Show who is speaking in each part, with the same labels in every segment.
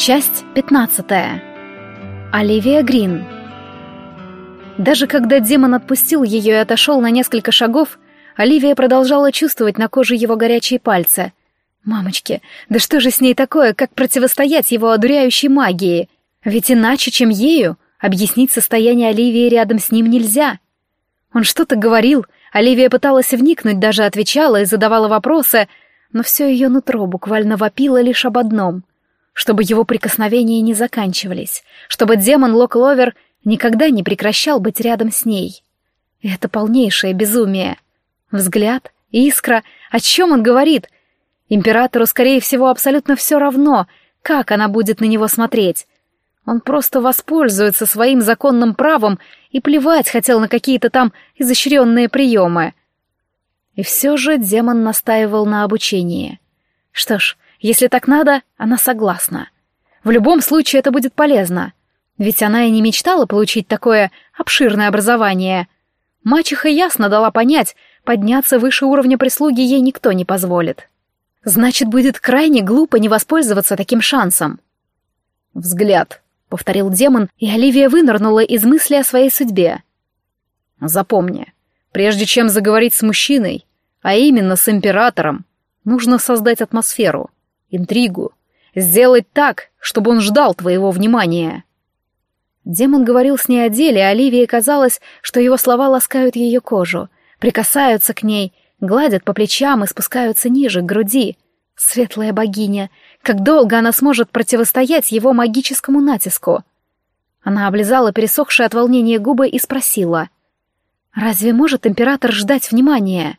Speaker 1: Часть 15. Оливия Грин. Даже когда демон отпустил ее и отошел на несколько шагов, Оливия продолжала чувствовать на коже его горячие пальцы. Мамочки, да что же с ней такое, как противостоять его одуряющей магии? Ведь иначе, чем ею, объяснить состояние Оливии рядом с ним нельзя. Он что-то говорил, Оливия пыталась вникнуть, даже отвечала и задавала вопросы, но все ее нутро буквально вопило лишь об одном — чтобы его прикосновения не заканчивались, чтобы демон Локловер никогда не прекращал быть рядом с ней. это полнейшее безумие. Взгляд, искра, о чем он говорит? Императору, скорее всего, абсолютно все равно, как она будет на него смотреть. Он просто воспользуется своим законным правом и плевать хотел на какие-то там изощренные приемы. И все же демон настаивал на обучении. Что ж, если так надо, она согласна. В любом случае это будет полезно. Ведь она и не мечтала получить такое обширное образование. Мачеха ясно дала понять, подняться выше уровня прислуги ей никто не позволит. Значит, будет крайне глупо не воспользоваться таким шансом. «Взгляд», — повторил демон, и Оливия вынырнула из мысли о своей судьбе. «Запомни, прежде чем заговорить с мужчиной, а именно с императором, нужно создать атмосферу — интригу, сделать так, чтобы он ждал твоего внимания. Демон говорил с ней о деле, а Оливии казалось, что его слова ласкают ее кожу, прикасаются к ней, гладят по плечам и спускаются ниже, к груди. Светлая богиня, как долго она сможет противостоять его магическому натиску? Она облизала пересохшие от волнения губы и спросила. «Разве может император ждать внимания?»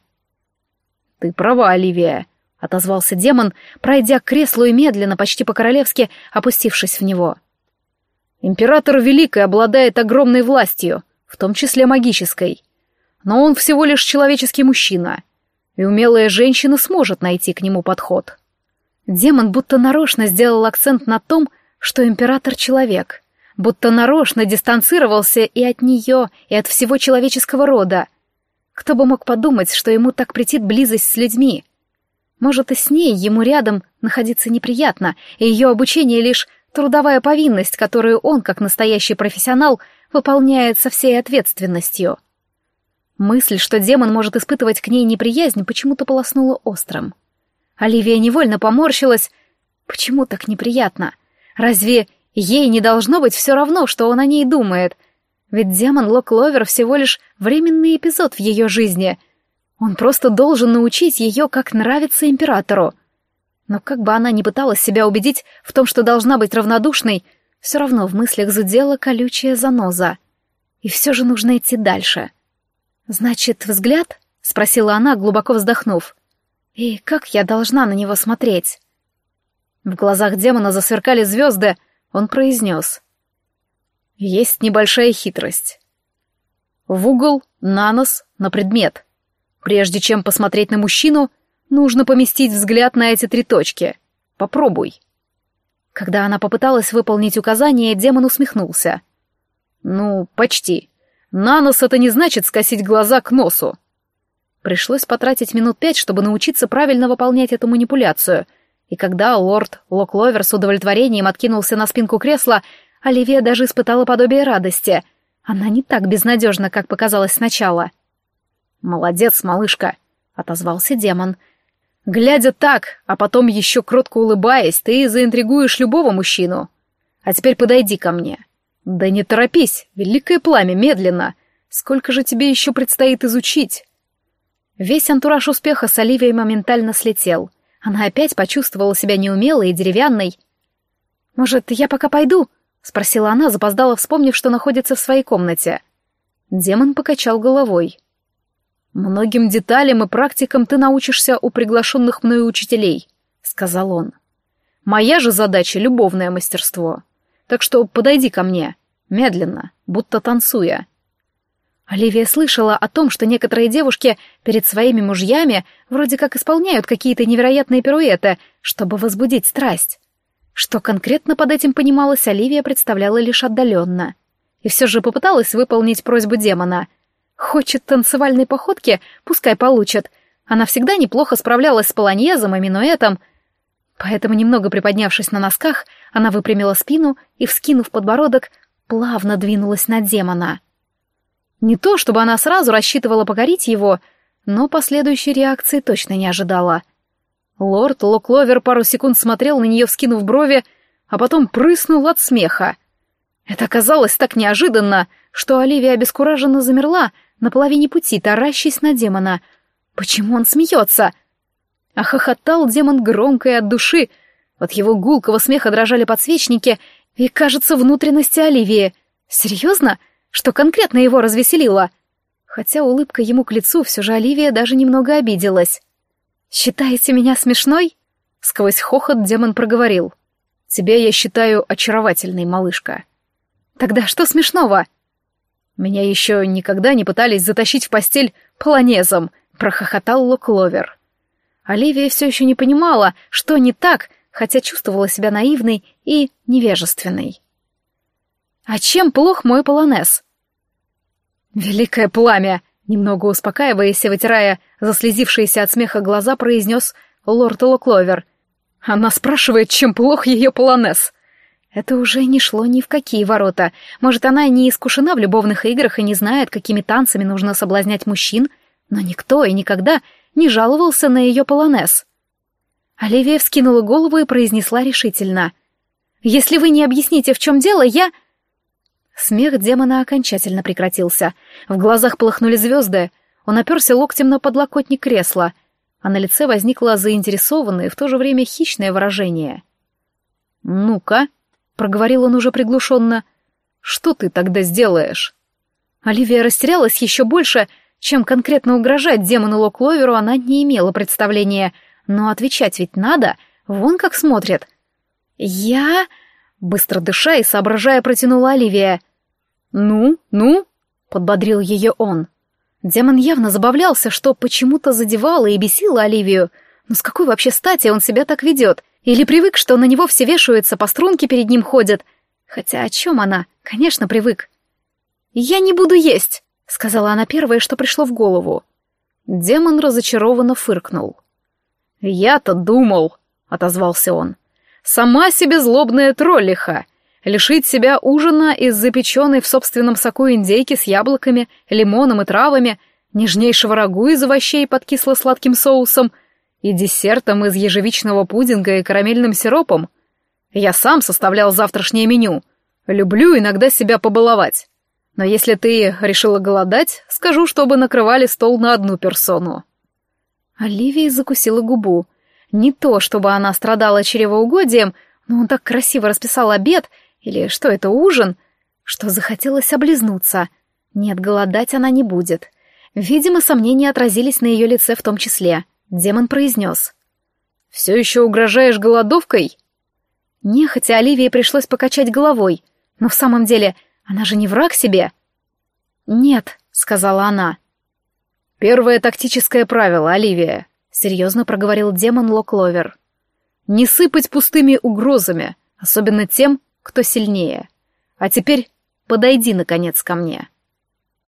Speaker 1: «Ты права, Оливия», — отозвался демон, пройдя к креслу и медленно, почти по-королевски, опустившись в него. «Император Великий обладает огромной властью, в том числе магической. Но он всего лишь человеческий мужчина, и умелая женщина сможет найти к нему подход». Демон будто нарочно сделал акцент на том, что император — человек, будто нарочно дистанцировался и от нее, и от всего человеческого рода. Кто бы мог подумать, что ему так претит близость с людьми — может, и с ней ему рядом находиться неприятно, и ее обучение лишь трудовая повинность, которую он, как настоящий профессионал, выполняет со всей ответственностью. Мысль, что демон может испытывать к ней неприязнь, почему-то полоснула острым. Оливия невольно поморщилась. Почему так неприятно? Разве ей не должно быть все равно, что он о ней думает? Ведь демон Локловер всего лишь временный эпизод в ее жизни — он просто должен научить ее, как нравится императору. Но как бы она ни пыталась себя убедить в том, что должна быть равнодушной, все равно в мыслях зудела колючая заноза. И все же нужно идти дальше. «Значит, взгляд?» — спросила она, глубоко вздохнув. «И как я должна на него смотреть?» В глазах демона засверкали звезды, он произнес. «Есть небольшая хитрость. В угол, на нос, на предмет — Прежде чем посмотреть на мужчину, нужно поместить взгляд на эти три точки. Попробуй. Когда она попыталась выполнить указание, демон усмехнулся. Ну, почти. На нос это не значит скосить глаза к носу. Пришлось потратить минут пять, чтобы научиться правильно выполнять эту манипуляцию. И когда лорд Локловер с удовлетворением откинулся на спинку кресла, Оливия даже испытала подобие радости. Она не так безнадежна, как показалось сначала. — «Молодец, малышка», — отозвался демон. «Глядя так, а потом еще кротко улыбаясь, ты заинтригуешь любого мужчину. А теперь подойди ко мне. Да не торопись, великое пламя, медленно. Сколько же тебе еще предстоит изучить?» Весь антураж успеха с Оливией моментально слетел. Она опять почувствовала себя неумелой и деревянной. «Может, я пока пойду?» — спросила она, запоздала, вспомнив, что находится в своей комнате. Демон покачал головой. «Многим деталям и практикам ты научишься у приглашенных мною учителей», — сказал он. «Моя же задача — любовное мастерство. Так что подойди ко мне, медленно, будто танцуя». Оливия слышала о том, что некоторые девушки перед своими мужьями вроде как исполняют какие-то невероятные пируэты, чтобы возбудить страсть. Что конкретно под этим понималось, Оливия представляла лишь отдаленно. И все же попыталась выполнить просьбу демона — Хочет танцевальной походки? Пускай получит. Она всегда неплохо справлялась с полоньезом и минуэтом. Поэтому, немного приподнявшись на носках, она выпрямила спину и, вскинув подбородок, плавно двинулась на демона. Не то, чтобы она сразу рассчитывала покорить его, но последующей реакции точно не ожидала. Лорд Локловер пару секунд смотрел на нее, вскинув брови, а потом прыснул от смеха. Это оказалось так неожиданно, что Оливия обескураженно замерла на половине пути, таращась на демона. Почему он смеется? А хохотал демон громко и от души. От его гулкого смеха дрожали подсвечники и, кажется, внутренности Оливии. Серьезно? Что конкретно его развеселило? Хотя улыбка ему к лицу, все же Оливия даже немного обиделась. «Считаете меня смешной?» Сквозь хохот демон проговорил. «Тебя я считаю очаровательной, малышка». «Тогда что смешного?» «Меня еще никогда не пытались затащить в постель полонезом», — прохохотал Локловер. Оливия все еще не понимала, что не так, хотя чувствовала себя наивной и невежественной. «А чем плох мой полонез?» «Великое пламя!» Немного успокаиваясь и вытирая заслезившиеся от смеха глаза, произнес лорд Локловер. «Она спрашивает, чем плох ее полонез?» Это уже не шло ни в какие ворота. Может, она не искушена в любовных играх и не знает, какими танцами нужно соблазнять мужчин, но никто и никогда не жаловался на ее полонез. Оливия вскинула голову и произнесла решительно. «Если вы не объясните, в чем дело, я...» Смех демона окончательно прекратился. В глазах полыхнули звезды. Он оперся локтем на подлокотник кресла, а на лице возникло заинтересованное и в то же время хищное выражение. «Ну-ка», — проговорил он уже приглушенно, — «что ты тогда сделаешь?» Оливия растерялась еще больше, чем конкретно угрожать демону Локловеру она не имела представления, но отвечать ведь надо, вон как смотрит. «Я...» — быстро дыша и соображая протянула Оливия — «Ну, ну?» — подбодрил ее он. Демон явно забавлялся, что почему-то задевало и бесило Оливию. Но с какой вообще стати он себя так ведет? Или привык, что на него все вешаются, по струнке перед ним ходят? Хотя о чем она? Конечно, привык. «Я не буду есть», — сказала она первое, что пришло в голову. Демон разочарованно фыркнул. «Я-то думал», — отозвался он. «Сама себе злобная троллиха лишить себя ужина из запеченной в собственном соку индейки с яблоками, лимоном и травами, нежнейшего рагу из овощей под кисло-сладким соусом и десертом из ежевичного пудинга и карамельным сиропом. Я сам составлял завтрашнее меню. Люблю иногда себя побаловать. Но если ты решила голодать, скажу, чтобы накрывали стол на одну персону. Оливия закусила губу. Не то, чтобы она страдала чревоугодием, но он так красиво расписал обед или что это, ужин? Что захотелось облизнуться. Нет, голодать она не будет. Видимо, сомнения отразились на ее лице в том числе. Демон произнес. «Все еще угрожаешь голодовкой?» Нехотя Оливии пришлось покачать головой. Но в самом деле, она же не враг себе. «Нет», — сказала она. «Первое тактическое правило, Оливия», — серьезно проговорил демон Локловер. «Не сыпать пустыми угрозами, особенно тем, кто сильнее. А теперь подойди, наконец, ко мне».